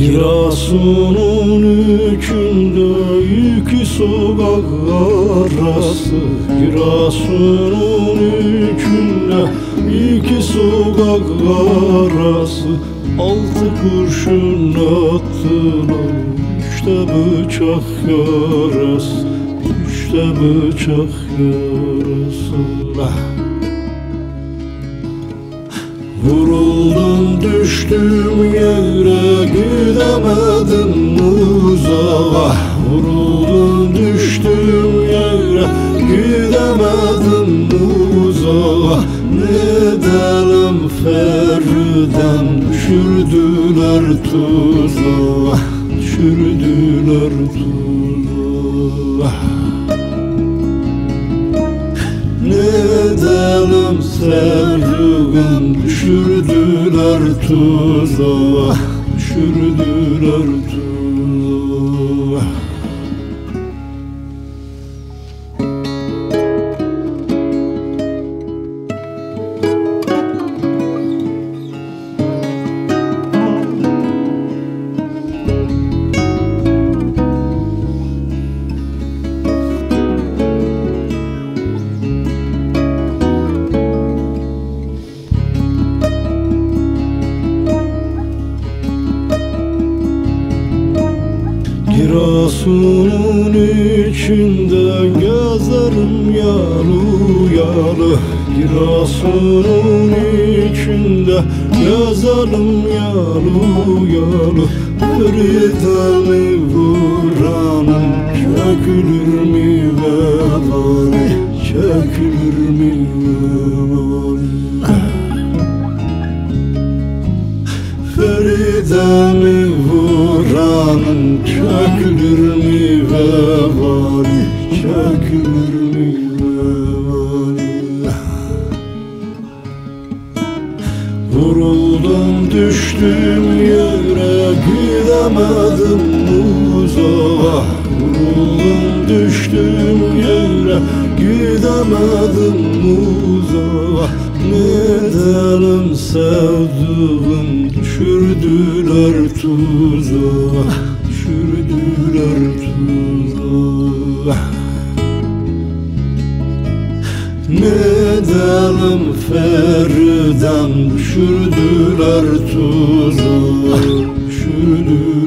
Giresun'un içinde iki sokak arası. Giresun'un içinde iki sokak arası. Altı kurşun attılar işte bıçak yarası. İşte bıçak yarası Vuruldum düştüm yere gidemedim uzağa. Vuruldum düştüm yere gidemedim uzağa. Ne edelim Feriden düşürdüler tuzağa? Düşürdüler tuzağa edelim sevduğum Düşürdüler tuzağa Düşürdüler tuzağa Giresun'un içinde gezerim yalı yalı Giresun'un içinde gezerim yalı yalı Fridani vuranım çekilir vuranın çökülür mü vebali Çökülür mü vebali Vuruldum düştüm yere gidemedim uzağa Vuruldum düştüm yere gidemedim uzağa Ne edelim sevduğum düşürdüler tuzağa Düşürdüler tuzağa. Ne edelim Feriden düşürdüler tuzağa Düşürdüler